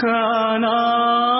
kana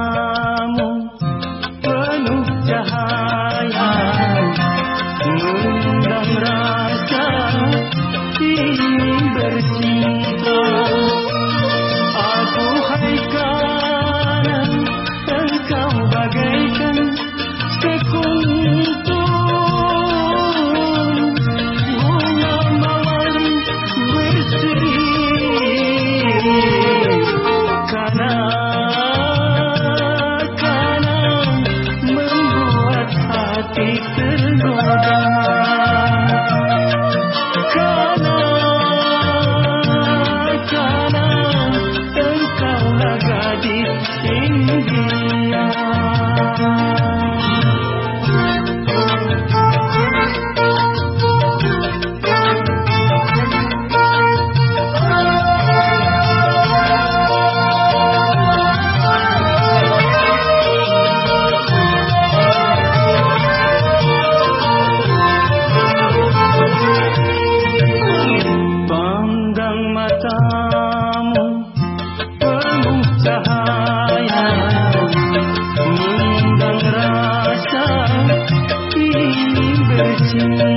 cintamu penuh jahat. matamu penuh cahaya. Mengundang rasa ingin bercinta.